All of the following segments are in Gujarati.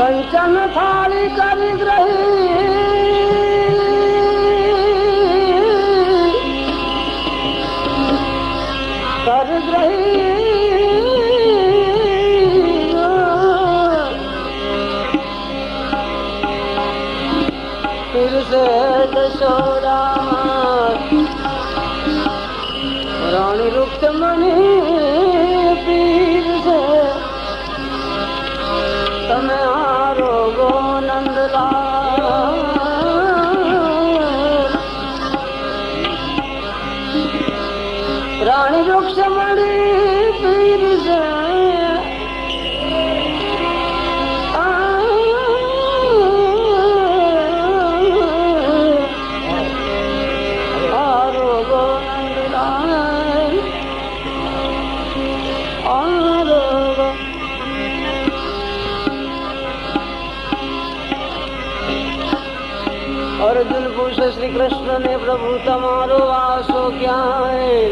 थारी कारग्रही અર્જુન શ્રી કૃષ્ણ ને પ્રભુ, તમારો વાસો ક્યાંય?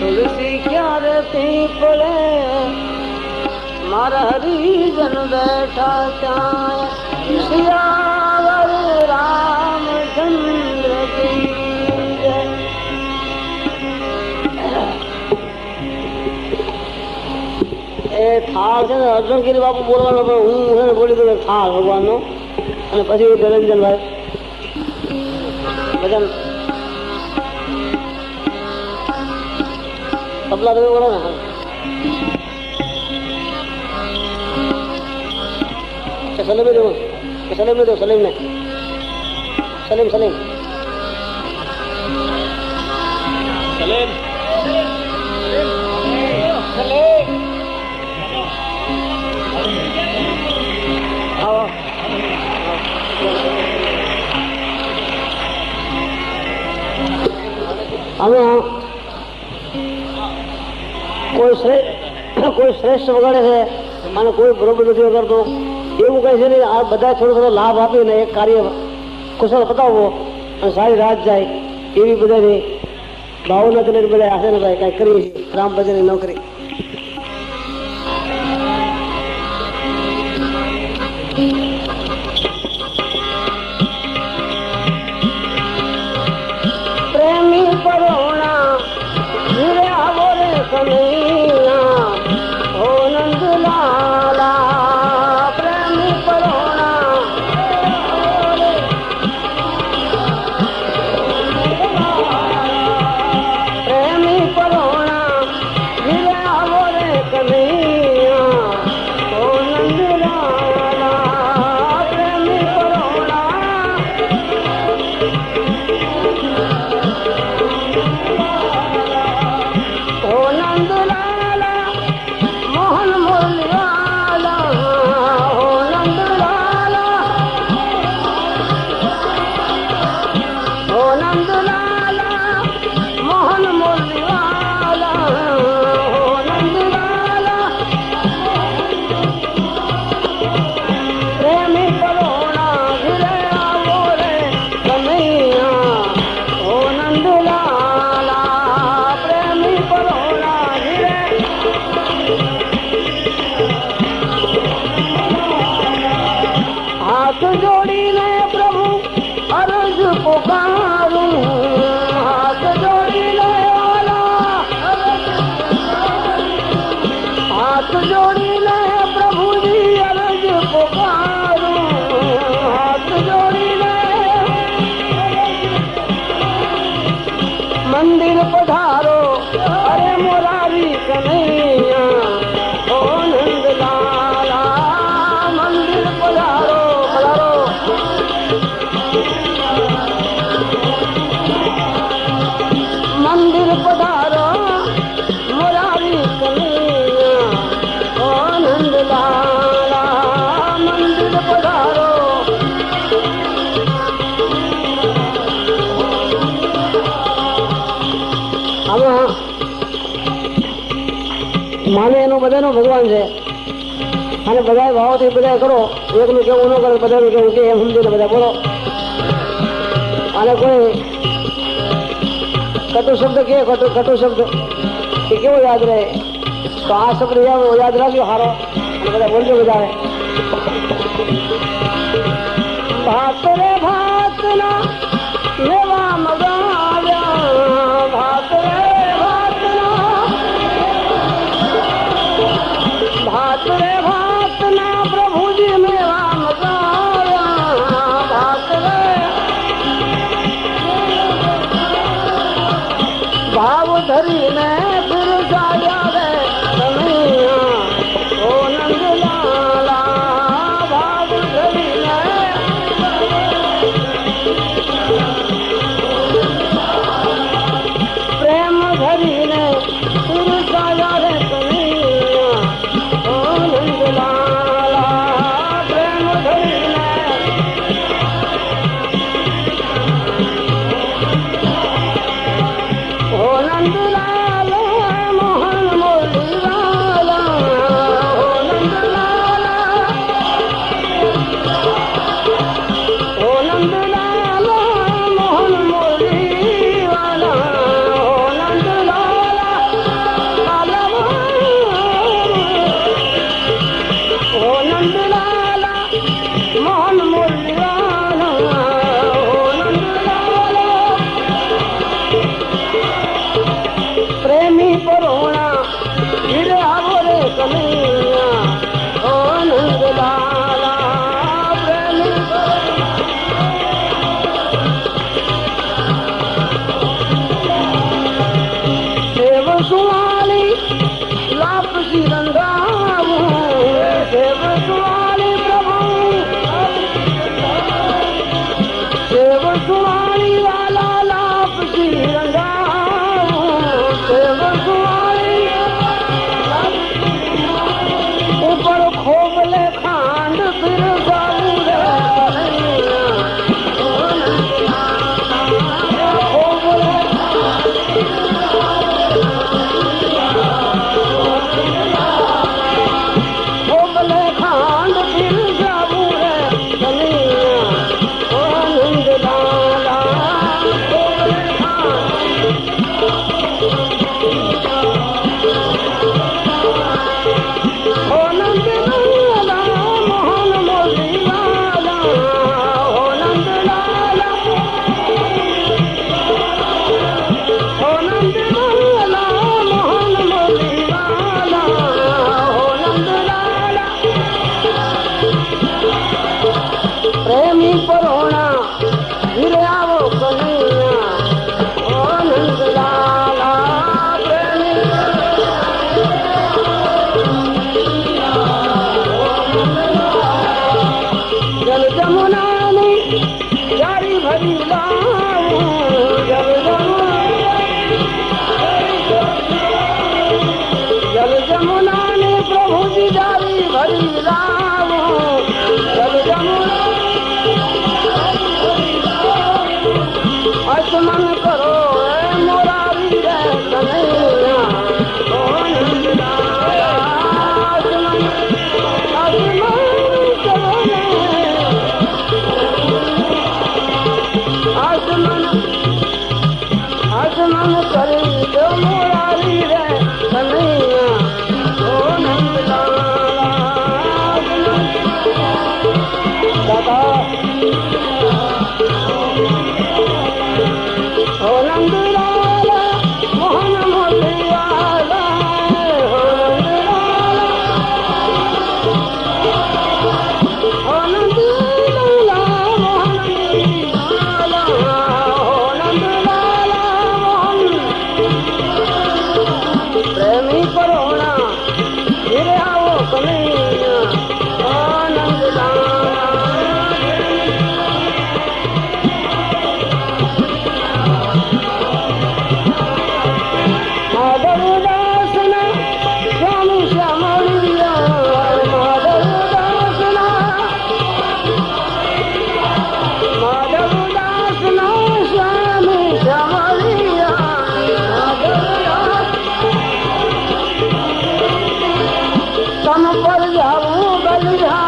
તુલસી ક્યારે પીપળે મારા હરિજન બેઠા ત્યાં શિયાવર રામચંદ્ર. એ થાળ છે ને અર્જુન બાપુ બોલવાનો પણ હું બોલી દઉં થાળ ભગવાનનો. અને પછી નિરંજનભાઈ ભજન તબલા તમે બોલો ને સલીમ દો સલીમ ને સલીમ સલીમ. કોઈ શ્રેષ્ઠ વગાડે છે? અને કોઈ બરોબર નથી વગાડતો? એવું કહે છે ને આ બધા થોડો થોડો લાભ આપીને એક કાર્ય કુશળ પતાવવો અને સારી રાત જાય, એવી બધાની ભાવના ચલે બધા આશે ને ભાઈ કાંઈ કરીએ છીએ. રામ ભજનની નોકરી. પણ ભગવાન છે. અને બધા ભાવથી બધા કરો, એકનું કેવું ન કરે, બધાનું કેવું કે એમ સમજીને બધા, બોલો. અને કોઈ કટુ શબ્દ કે કટુ કટુ શબ્દ? કે કેવો યાદ રહે? તો આ શબ્દ યાદ રાખ્યો હારો. બધા બોલજો બધાને. ભાત રે ભાત ના man. Pra mim foram Allah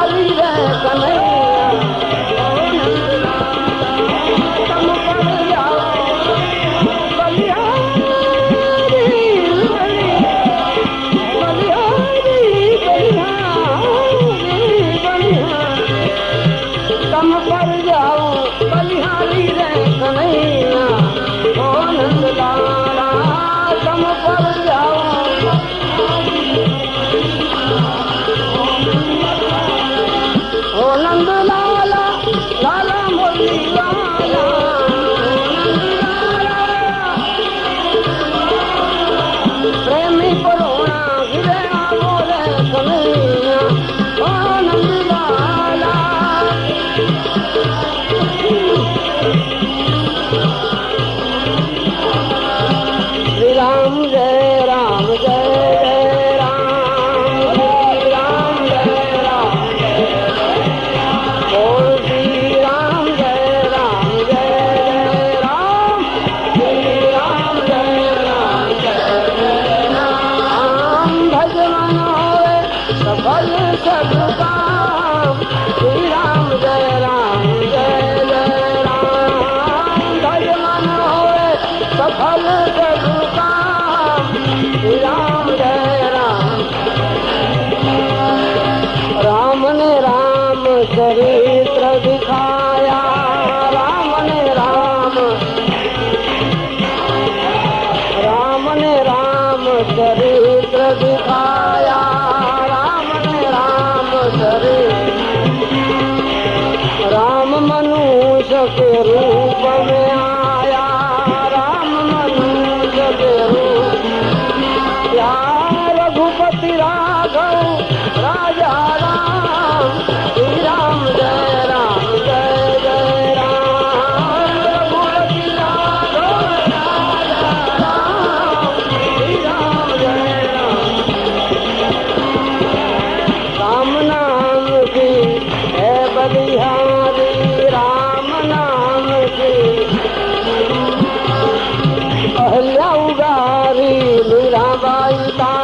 सुल्तान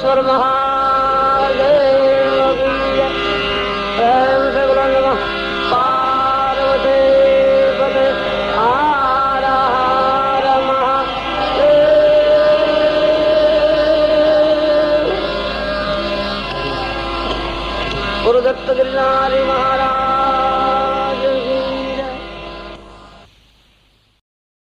Swarmaha